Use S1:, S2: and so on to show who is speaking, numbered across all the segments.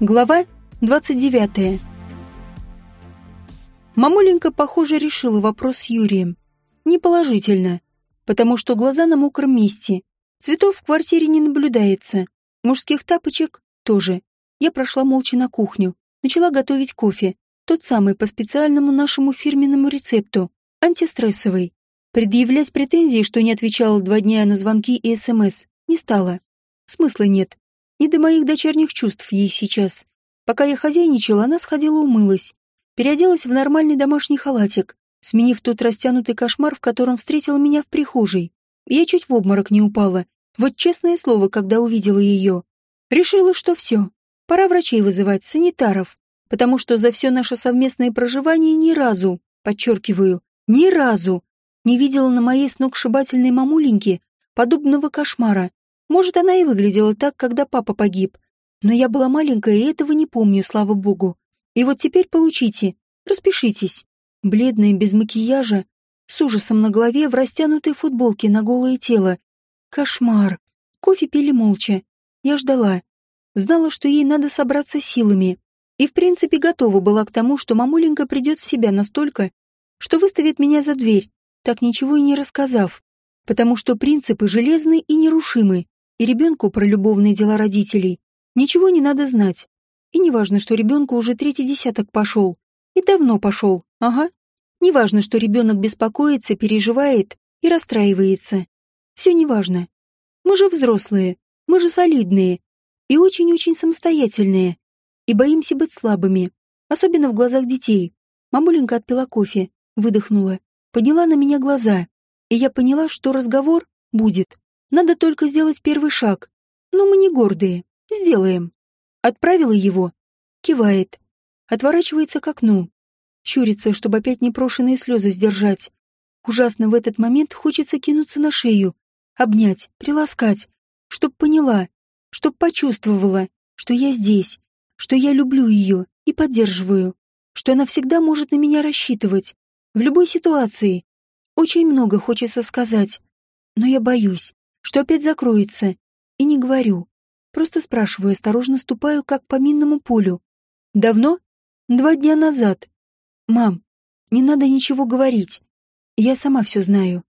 S1: Глава 29. Мамуленька, похоже, решила вопрос с Юрием. Неположительно, потому что глаза на мокром месте. Цветов в квартире не наблюдается. Мужских тапочек тоже. Я прошла молча на кухню. Начала готовить кофе. Тот самый по специальному нашему фирменному рецепту. Антистрессовый. Предъявлять претензии, что не отвечала два дня на звонки и СМС, не стала. Смысла нет. Не до моих дочерних чувств ей сейчас. Пока я хозяйничала, она сходила умылась. Переоделась в нормальный домашний халатик, сменив тот растянутый кошмар, в котором встретила меня в прихожей. Я чуть в обморок не упала. Вот честное слово, когда увидела ее. Решила, что все. Пора врачей вызывать, санитаров. Потому что за все наше совместное проживание ни разу, подчеркиваю, ни разу, не видела на моей сногсшибательной мамуленьке подобного кошмара. Может, она и выглядела так, когда папа погиб. Но я была маленькая и этого не помню, слава богу. И вот теперь получите, распишитесь. Бледная, без макияжа, с ужасом на голове, в растянутой футболке на голое тело. Кошмар. Кофе пили молча. Я ждала. Знала, что ей надо собраться силами. И, в принципе, готова была к тому, что мамуленька придет в себя настолько, что выставит меня за дверь, так ничего и не рассказав. Потому что принципы железны и нерушимы и ребенку про любовные дела родителей ничего не надо знать. И не важно, что ребенку уже третий десяток пошел. И давно пошел, ага. Не важно, что ребенок беспокоится, переживает и расстраивается. Все не важно. Мы же взрослые, мы же солидные и очень-очень самостоятельные. И боимся быть слабыми, особенно в глазах детей. Мамуленька отпила кофе, выдохнула, подняла на меня глаза, и я поняла, что разговор будет. Надо только сделать первый шаг. Но мы не гордые. Сделаем. Отправила его. Кивает. Отворачивается к окну. Щурится, чтобы опять непрошенные слезы сдержать. Ужасно в этот момент хочется кинуться на шею, обнять, приласкать, чтоб поняла, чтоб почувствовала, что я здесь, что я люблю ее и поддерживаю, что она всегда может на меня рассчитывать, в любой ситуации. Очень много хочется сказать, но я боюсь что опять закроется. И не говорю. Просто спрашиваю, осторожно ступаю, как по минному полю. Давно? Два дня назад. Мам, не надо ничего говорить. Я сама все знаю.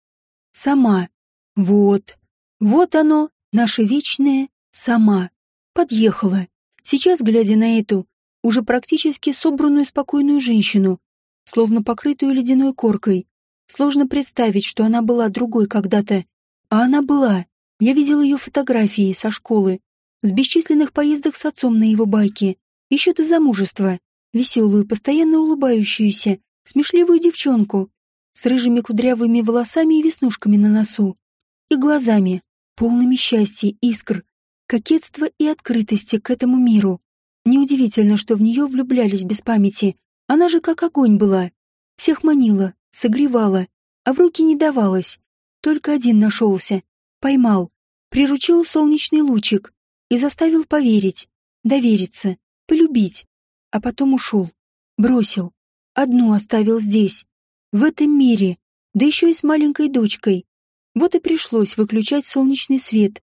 S1: Сама. Вот. Вот оно, наше вечное «сама». Подъехала. Сейчас, глядя на эту, уже практически собранную спокойную женщину, словно покрытую ледяной коркой, сложно представить, что она была другой когда-то. А она была. Я видел ее фотографии со школы, с бесчисленных поездок с отцом на его байке, еще до замужества, веселую, постоянно улыбающуюся, смешливую девчонку, с рыжими кудрявыми волосами и веснушками на носу, и глазами, полными счастья, искр, кокетства и открытости к этому миру. Неудивительно, что в нее влюблялись без памяти. Она же как огонь была. Всех манила, согревала, а в руки не давалась. Только один нашелся, Поймал, приручил солнечный лучик и заставил поверить, довериться, полюбить. А потом ушел, бросил, одну оставил здесь, в этом мире, да еще и с маленькой дочкой. Вот и пришлось выключать солнечный свет,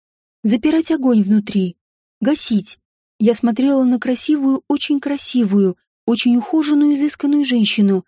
S1: запирать огонь внутри, гасить. Я смотрела на красивую, очень красивую, очень ухоженную, изысканную женщину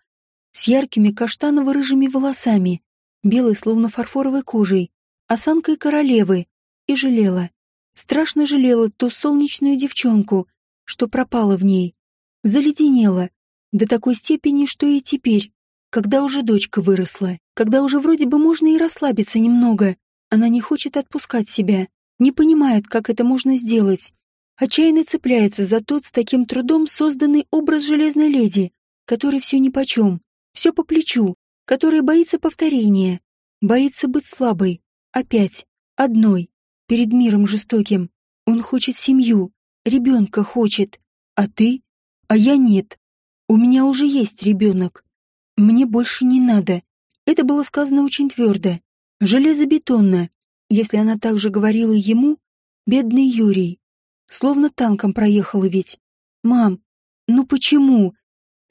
S1: с яркими каштаново-рыжими волосами, белой, словно фарфоровой кожей, осанкой королевы, и жалела. Страшно жалела ту солнечную девчонку, что пропала в ней. Заледенела. До такой степени, что и теперь, когда уже дочка выросла, когда уже вроде бы можно и расслабиться немного, она не хочет отпускать себя, не понимает, как это можно сделать. Отчаянно цепляется за тот с таким трудом созданный образ железной леди, который все нипочем, все по плечу, которая боится повторения, боится быть слабой, Опять. Одной. Перед миром жестоким. Он хочет семью. Ребенка хочет. А ты? А я нет. У меня уже есть ребенок. Мне больше не надо. Это было сказано очень твердо. Железобетонно. Если она так же говорила ему, бедный Юрий. Словно танком проехала ведь. Мам, ну почему?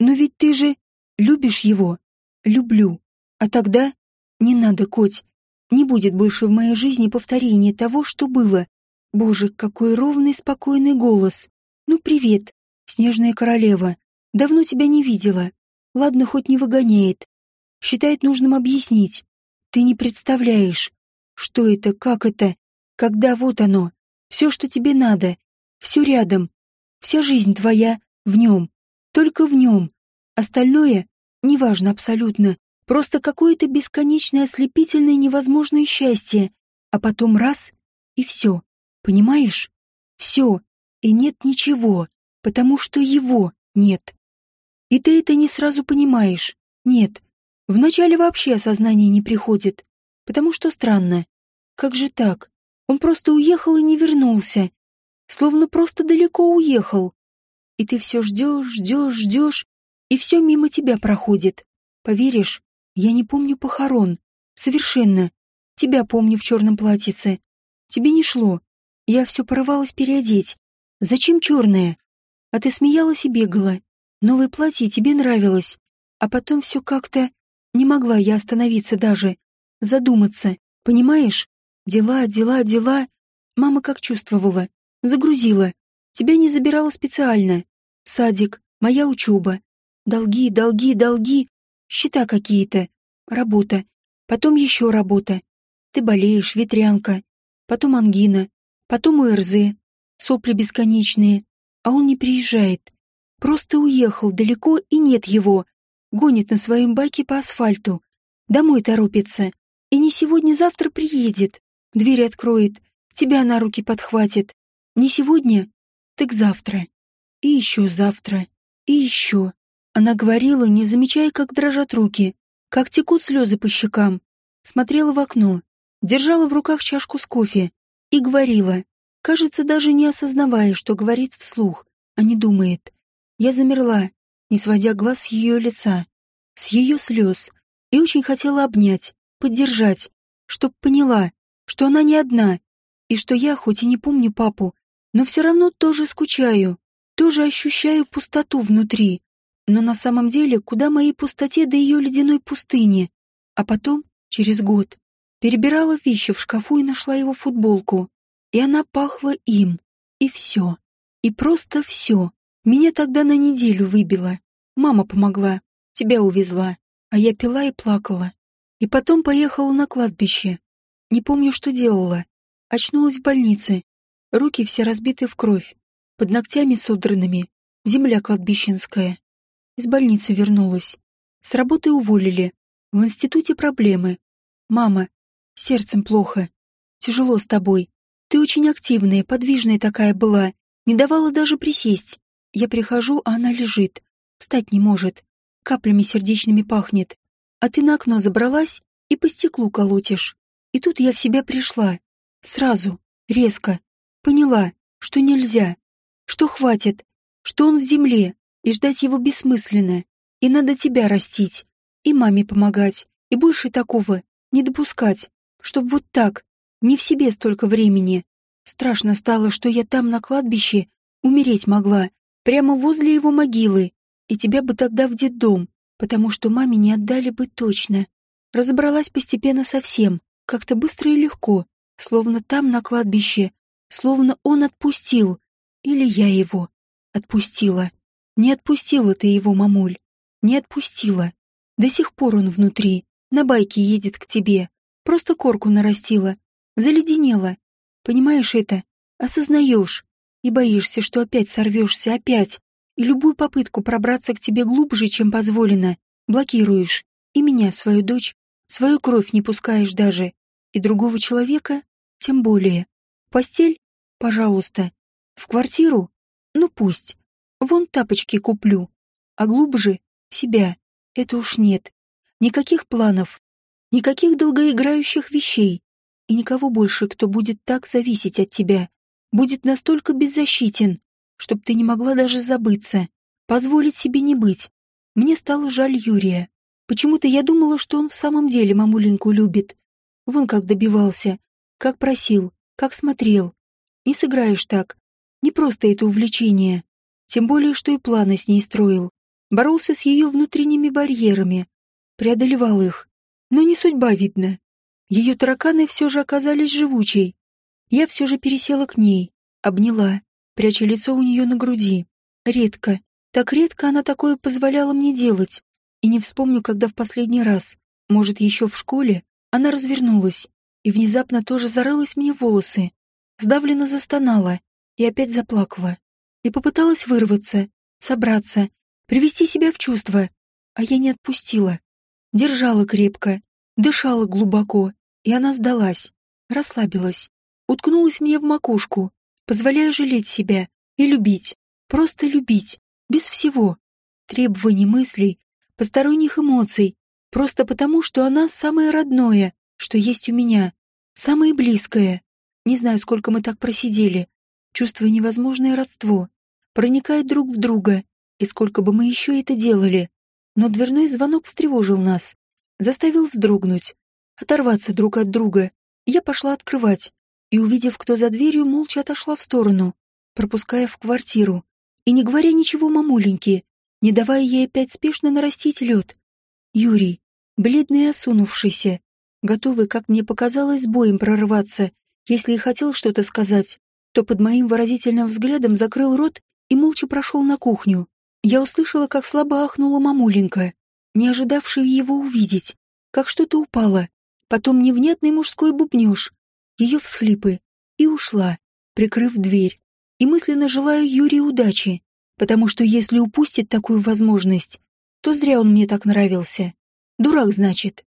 S1: Ну ведь ты же любишь его. Люблю. А тогда... Не надо, Коть. Не будет больше в моей жизни повторения того, что было. Боже, какой ровный, спокойный голос. «Ну, привет, снежная королева. Давно тебя не видела. Ладно, хоть не выгоняет. Считает нужным объяснить. Ты не представляешь, что это, как это, когда вот оно, все, что тебе надо, все рядом, вся жизнь твоя в нем, только в нем. Остальное неважно абсолютно, просто какое-то бесконечное ослепительное невозможное счастье, а потом раз — и все, понимаешь? Все, и нет ничего, потому что его нет. И ты это не сразу понимаешь. Нет, вначале вообще осознание не приходит, потому что странно. Как же так? Он просто уехал и не вернулся. Словно просто далеко уехал. И ты все ждешь, ждешь, ждешь, и все мимо тебя проходит. Поверишь, я не помню похорон. Совершенно. Тебя помню в черном платьице. Тебе не шло. Я все порывалась переодеть. Зачем черное? А ты смеялась и бегала. Новое платье тебе нравилось. А потом все как-то... Не могла я остановиться даже. Задуматься. Понимаешь? Дела, дела, дела. Мама как чувствовала. Загрузила. Тебя не забирала специально. Садик, моя учеба. Долги, долги, долги. Счета какие-то. Работа. Потом еще работа. Ты болеешь, ветрянка. Потом ангина. Потом УРЗ. Сопли бесконечные. А он не приезжает. Просто уехал далеко и нет его. Гонит на своем байке по асфальту. Домой торопится. И не сегодня-завтра приедет. Дверь откроет. Тебя на руки подхватит. Не сегодня, так завтра. И еще завтра. И еще. Она говорила, не замечая, как дрожат руки, как текут слезы по щекам. Смотрела в окно, держала в руках чашку с кофе и говорила, кажется, даже не осознавая, что говорит вслух, а не думает. Я замерла, не сводя глаз с ее лица, с ее слез, и очень хотела обнять, поддержать, чтоб поняла, что она не одна, и что я, хоть и не помню папу, но все равно тоже скучаю, тоже ощущаю пустоту внутри. Но на самом деле, куда моей пустоте до ее ледяной пустыни? А потом, через год, перебирала вещи в шкафу и нашла его футболку. И она пахла им. И все. И просто все. Меня тогда на неделю выбило. Мама помогла. Тебя увезла. А я пила и плакала. И потом поехала на кладбище. Не помню, что делала. Очнулась в больнице. Руки все разбиты в кровь. Под ногтями содранными. Земля кладбищенская. Из больницы вернулась. С работы уволили. В институте проблемы. Мама, сердцем плохо. Тяжело с тобой. Ты очень активная, подвижная такая была. Не давала даже присесть. Я прихожу, а она лежит. Встать не может. Каплями сердечными пахнет. А ты на окно забралась и по стеклу колотишь. И тут я в себя пришла. Сразу, резко. Поняла, что нельзя, что хватит, что он в земле, и ждать его бессмысленно. И надо тебя растить, и маме помогать, и больше такого не допускать, чтоб вот так, не в себе столько времени. Страшно стало, что я там на кладбище умереть могла, прямо возле его могилы, и тебя бы тогда в детдом, потому что маме не отдали бы точно. Разобралась постепенно совсем, как-то быстро и легко, словно там, на кладбище, словно он отпустил, или я его отпустила. Не отпустила ты его, мамуль, не отпустила. До сих пор он внутри, на байке едет к тебе, просто корку нарастила, заледенела. Понимаешь это? Осознаешь. И боишься, что опять сорвешься, опять. И любую попытку пробраться к тебе глубже, чем позволено, блокируешь. И меня, свою дочь, свою кровь не пускаешь даже. И другого человека тем более. Постель? Пожалуйста. В квартиру? Ну пусть. Вон тапочки куплю. А глубже — себя. Это уж нет. Никаких планов. Никаких долгоиграющих вещей. И никого больше, кто будет так зависеть от тебя. Будет настолько беззащитен, чтоб ты не могла даже забыться. Позволить себе не быть. Мне стало жаль Юрия. Почему-то я думала, что он в самом деле мамуленьку любит. Вон как добивался, как просил, как смотрел. Не сыграешь так. Не просто это увлечение. Тем более, что и планы с ней строил. Боролся с ее внутренними барьерами. Преодолевал их. Но не судьба, видно. Ее тараканы все же оказались живучей. Я все же пересела к ней, обняла, пряча лицо у нее на груди. Редко, так редко она такое позволяла мне делать. И не вспомню, когда в последний раз, может, еще в школе, она развернулась и внезапно тоже зарылась мне в волосы. Сдавленно застонала и опять заплакала. И попыталась вырваться, собраться, привести себя в чувство. А я не отпустила. Держала крепко, дышала глубоко, и она сдалась, расслабилась, уткнулась мне в макушку, позволяя жалеть себя и любить, просто любить, без всего, требований мыслей, посторонних эмоций, просто потому, что она самое родное, что есть у меня, самое близкое. Не знаю, сколько мы так просидели, чувствуя невозможное родство, проникая друг в друга, и сколько бы мы еще это делали. Но дверной звонок встревожил нас, заставил вздрогнуть, оторваться друг от друга. Я пошла открывать, и, увидев, кто за дверью, молча отошла в сторону, пропуская в квартиру, и не говоря ничего мамуленьке, не давая ей опять спешно нарастить лед. Юрий, бледный и осунувшийся, готовый, как мне показалось, с боем прорваться, если и хотел что-то сказать, то под моим выразительным взглядом закрыл рот и молча прошел на кухню. Я услышала, как слабо ахнула мамуленька, не ожидавшая его увидеть, как что-то упало, потом невнятный мужской бубнёж, ее всхлипы, и ушла, прикрыв дверь, и мысленно желаю Юрию удачи, потому что если упустит такую возможность, то зря он мне так нравился. Дурак, значит.